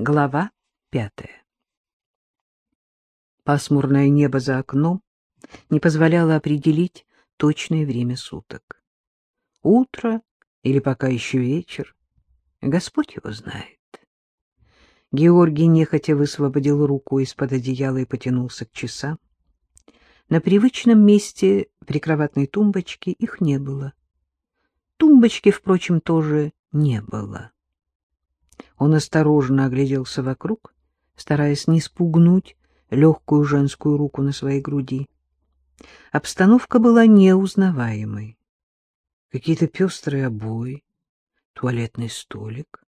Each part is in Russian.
Глава пятая Пасмурное небо за окном не позволяло определить точное время суток. Утро или пока еще вечер, Господь его знает. Георгий нехотя высвободил руку из-под одеяла и потянулся к часам. На привычном месте прикроватной тумбочки их не было. Тумбочки, впрочем, тоже не было. Он осторожно огляделся вокруг, стараясь не спугнуть легкую женскую руку на своей груди. Обстановка была неузнаваемой. Какие-то пестрые обои, туалетный столик,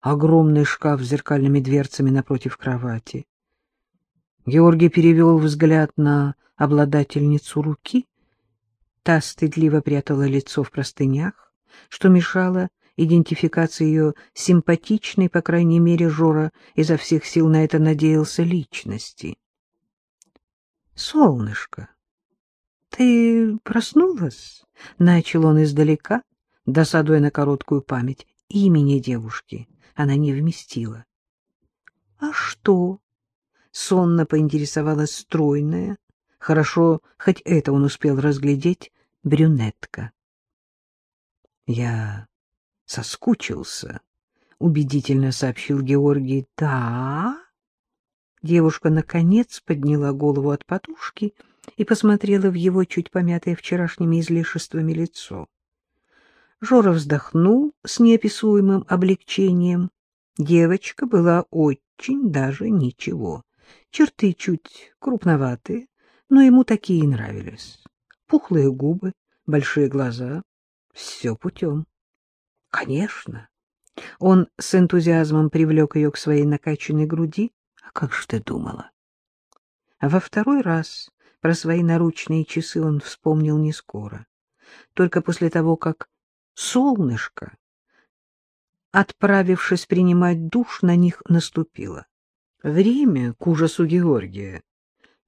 огромный шкаф с зеркальными дверцами напротив кровати. Георгий перевел взгляд на обладательницу руки. Та стыдливо прятала лицо в простынях, что мешало идентификации ее симпатичной, по крайней мере, Жора изо всех сил на это надеялся личности. — Солнышко, ты проснулась? — начал он издалека, досадуя на короткую память. Имени девушки она не вместила. — А что? — сонно поинтересовалась стройная. Хорошо, хоть это он успел разглядеть, брюнетка. — Я соскучился, — убедительно сообщил Георгий. — Да? Девушка, наконец, подняла голову от подушки и посмотрела в его чуть помятое вчерашними излишествами лицо. Жора вздохнул с неописуемым облегчением. Девочка была очень даже ничего. Черты чуть крупноватые, но ему такие нравились. Пухлые губы, большие глаза — все путем. Конечно. Он с энтузиазмом привлек ее к своей накачанной груди. А как же ты думала? А во второй раз про свои наручные часы он вспомнил не скоро. Только после того, как солнышко, отправившись принимать душ, на них наступило. Время, к ужасу Георгия,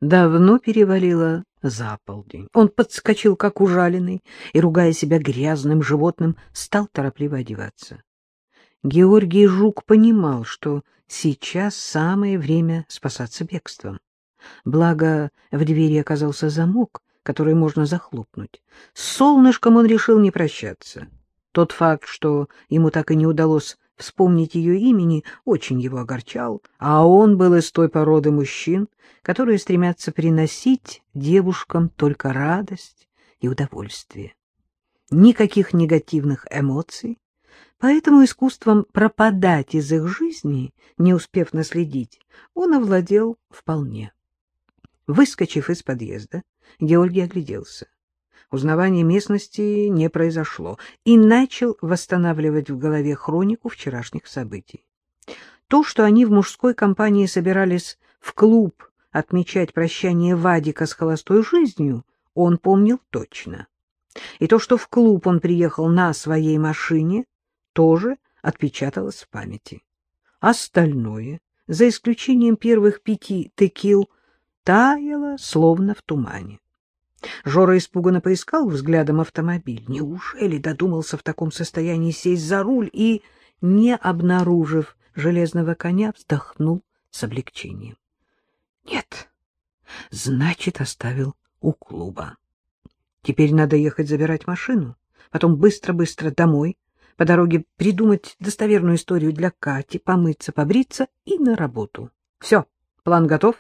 давно перевалило за полдень. Он подскочил, как ужаленный, и, ругая себя грязным животным, стал торопливо одеваться. Георгий Жук понимал, что сейчас самое время спасаться бегством. Благо, в двери оказался замок, который можно захлопнуть. С солнышком он решил не прощаться. Тот факт, что ему так и не удалось вспомнить ее имени, очень его огорчал, а он был из той породы мужчин, которые стремятся приносить девушкам только радость и удовольствие. Никаких негативных эмоций, поэтому искусством пропадать из их жизни, не успев наследить, он овладел вполне. Выскочив из подъезда, Георгий огляделся. Узнавание местности не произошло и начал восстанавливать в голове хронику вчерашних событий. То, что они в мужской компании собирались в клуб отмечать прощание Вадика с холостой жизнью, он помнил точно. И то, что в клуб он приехал на своей машине, тоже отпечаталось в памяти. Остальное, за исключением первых пяти текил, таяло, словно в тумане. Жора испуганно поискал взглядом автомобиль. Неужели додумался в таком состоянии сесть за руль и, не обнаружив железного коня, вздохнул с облегчением? Нет, значит, оставил у клуба. Теперь надо ехать забирать машину, потом быстро-быстро домой, по дороге придумать достоверную историю для Кати, помыться, побриться и на работу. Все, план готов.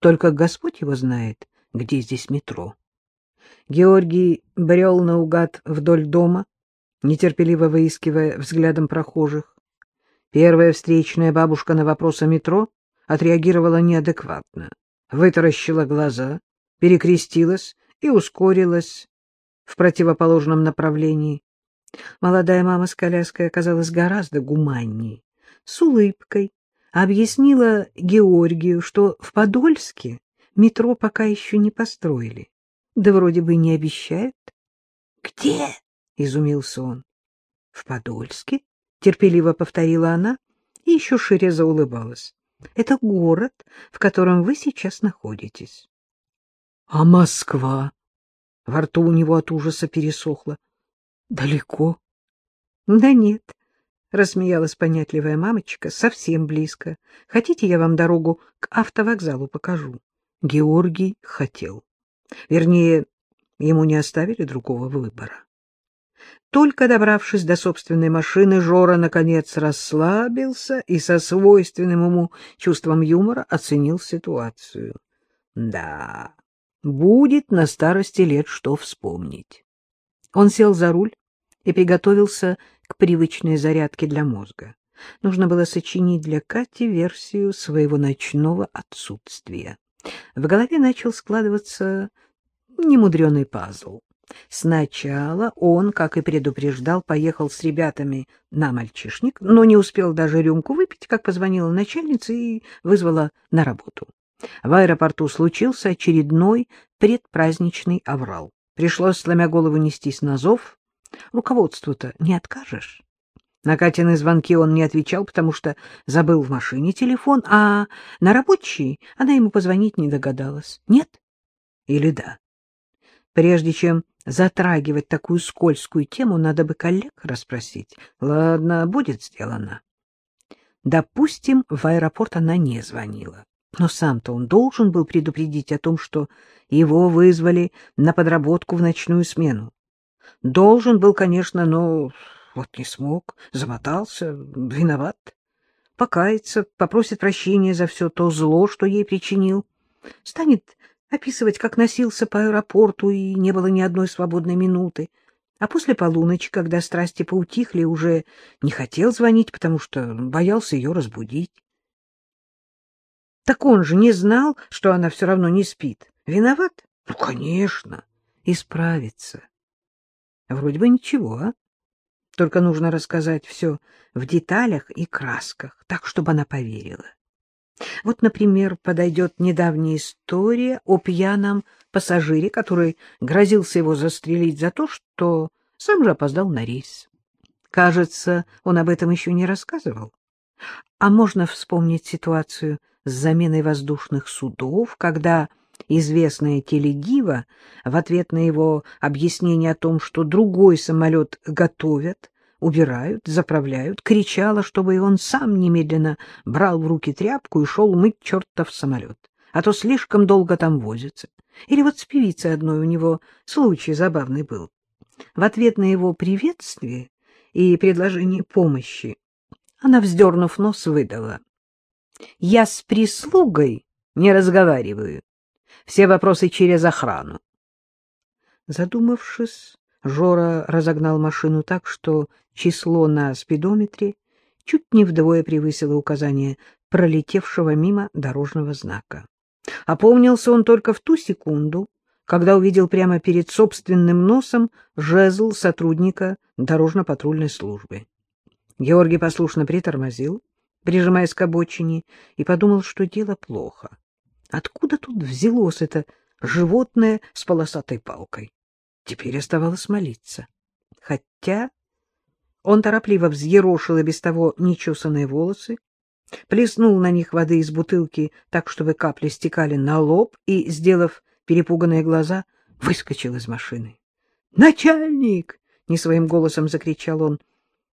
Только Господь его знает, где здесь метро. Георгий брел наугад вдоль дома, нетерпеливо выискивая взглядом прохожих. Первая встречная бабушка на вопрос о метро отреагировала неадекватно, вытаращила глаза, перекрестилась и ускорилась в противоположном направлении. Молодая мама с коляской оказалась гораздо гуманней. С улыбкой объяснила Георгию, что в Подольске метро пока еще не построили. Да вроде бы не обещают. — Где? — изумился он. — В Подольске, — терпеливо повторила она и еще шире заулыбалась. — Это город, в котором вы сейчас находитесь. — А Москва? Во рту у него от ужаса пересохло. — Далеко? — Да нет, — рассмеялась понятливая мамочка, — совсем близко. Хотите, я вам дорогу к автовокзалу покажу? Георгий хотел. Вернее, ему не оставили другого выбора. Только добравшись до собственной машины, Жора, наконец, расслабился и со свойственным ему чувством юмора оценил ситуацию. Да, будет на старости лет что вспомнить. Он сел за руль и приготовился к привычной зарядке для мозга. Нужно было сочинить для Кати версию своего ночного отсутствия. В голове начал складываться немудренный пазл. Сначала он, как и предупреждал, поехал с ребятами на мальчишник, но не успел даже рюмку выпить, как позвонила начальница и вызвала на работу. В аэропорту случился очередной предпраздничный аврал. Пришлось, сломя голову, нестись на зов. Руководству-то не откажешь. На Катины звонки он не отвечал, потому что забыл в машине телефон, а на рабочий она ему позвонить не догадалась. Нет или да? Прежде чем затрагивать такую скользкую тему, надо бы коллег расспросить. Ладно, будет сделано. Допустим, в аэропорт она не звонила. Но сам-то он должен был предупредить о том, что его вызвали на подработку в ночную смену. Должен был, конечно, но вот не смог, замотался, виноват. Покается, попросит прощения за все то зло, что ей причинил. Станет описывать, как носился по аэропорту, и не было ни одной свободной минуты. А после полуночи, когда страсти поутихли, уже не хотел звонить, потому что боялся ее разбудить. Так он же не знал, что она все равно не спит. Виноват? Ну, конечно. Исправиться. Вроде бы ничего, а? Только нужно рассказать все в деталях и красках, так, чтобы она поверила. Вот, например, подойдет недавняя история о пьяном пассажире, который грозился его застрелить за то, что сам же опоздал на рейс. Кажется, он об этом еще не рассказывал. А можно вспомнить ситуацию с заменой воздушных судов, когда известная теледива в ответ на его объяснение о том, что другой самолет готовят, убирают, заправляют, кричала, чтобы и он сам немедленно брал в руки тряпку и шел мыть чертов самолет, а то слишком долго там возится. Или вот с певицей одной у него случай забавный был. В ответ на его приветствие и предложение помощи она, вздернув нос, выдала. — Я с прислугой не разговариваю. Все вопросы через охрану. Задумавшись, Жора разогнал машину так, что число на спидометре чуть не вдвое превысило указание пролетевшего мимо дорожного знака. Опомнился он только в ту секунду, когда увидел прямо перед собственным носом жезл сотрудника дорожно-патрульной службы. Георгий послушно притормозил, прижимаясь к обочине, и подумал, что дело плохо. Откуда тут взялось это животное с полосатой палкой? Теперь оставалось молиться. Хотя он торопливо взъерошил и без того нечесанные волосы, плеснул на них воды из бутылки так, чтобы капли стекали на лоб и, сделав перепуганные глаза, выскочил из машины. «Начальник!» — не своим голосом закричал он,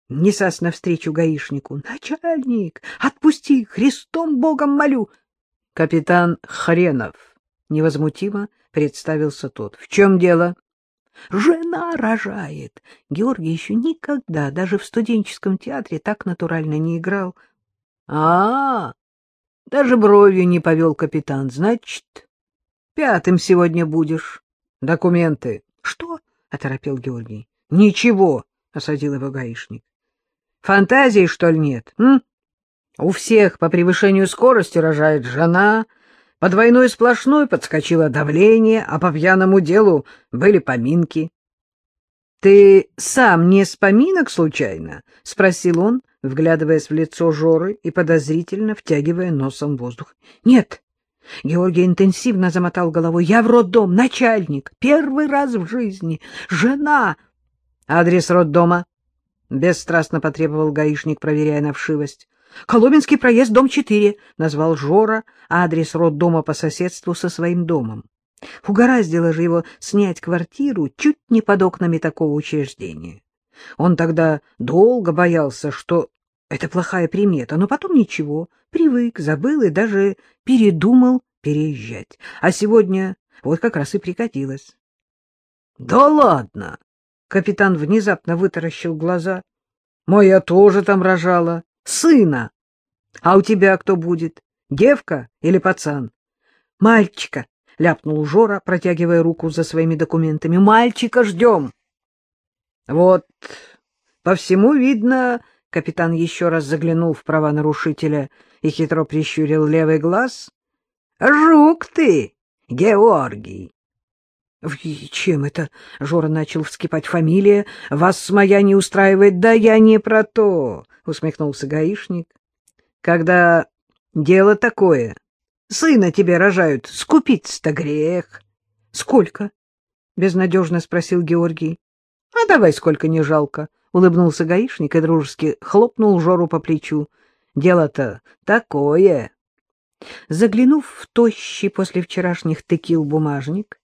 несась навстречу гаишнику. «Начальник! Отпусти! Христом Богом молю!» «Капитан Хренов!» — невозмутимо представился тот. «В чем дело?» Жена рожает. Георгий еще никогда, даже в студенческом театре, так натурально не играл. А, -а, -а даже бровью не повел капитан. Значит, пятым сегодня будешь. Документы. Что? — оторопел Георгий. — Ничего, — осадил его гаишник. — Фантазии, что ли, нет? М? У всех по превышению скорости рожает жена, по двойной сплошной подскочило давление, а по пьяному делу были поминки. — Ты сам не с поминок случайно? — спросил он, вглядываясь в лицо Жоры и подозрительно втягивая носом воздух. — Нет. Георгий интенсивно замотал головой. — Я в роддом, начальник, первый раз в жизни, жена. — Адрес роддома? — бесстрастно потребовал гаишник, проверяя на вшивость. Коломенский проезд, дом 4, — назвал Жора адрес роддома по соседству со своим домом. Угораздило же его снять квартиру чуть не под окнами такого учреждения. Он тогда долго боялся, что это плохая примета, но потом ничего, привык, забыл и даже передумал переезжать. А сегодня вот как раз и пригодилось. — Да ладно! — капитан внезапно вытаращил глаза. — Моя тоже там рожала. Сына. А у тебя кто будет? Девка или пацан? — Мальчика, — ляпнул Жора, протягивая руку за своими документами. — Мальчика ждем. — Вот, по всему видно, капитан еще раз заглянул в права нарушителя и хитро прищурил левый глаз. — Жук ты, Георгий! — Чем это? — Жора начал вскипать. — Фамилия вас моя не устраивает. — Да я не про то, — усмехнулся гаишник. — Когда дело такое, сына тебе рожают, скупить-то грех. — Сколько? — безнадежно спросил Георгий. — А давай сколько не жалко, — улыбнулся гаишник и дружески хлопнул Жору по плечу. — Дело-то такое. Заглянув в тощий после вчерашних текил бумажник,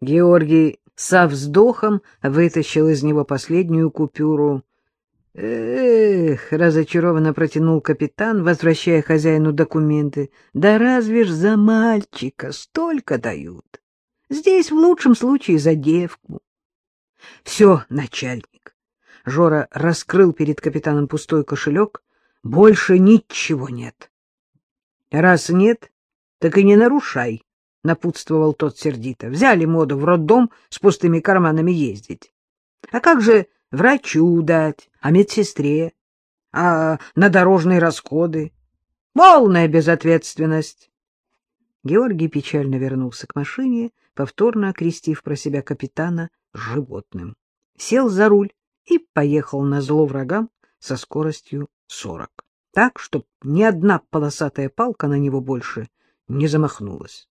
Георгий со вздохом вытащил из него последнюю купюру. «Эх!» — разочарованно протянул капитан, возвращая хозяину документы. «Да разве ж за мальчика столько дают? Здесь в лучшем случае за девку». «Все, начальник!» Жора раскрыл перед капитаном пустой кошелек. «Больше ничего нет». «Раз нет, так и не нарушай», — напутствовал тот сердито. «Взяли моду в роддом с пустыми карманами ездить. А как же врачу дать, а медсестре, а на дорожные расходы? Полная безответственность». Георгий печально вернулся к машине, повторно окрестив про себя капитана животным. Сел за руль и поехал на зло врагам со скоростью сорок так, чтоб ни одна полосатая палка на него больше не замахнулась.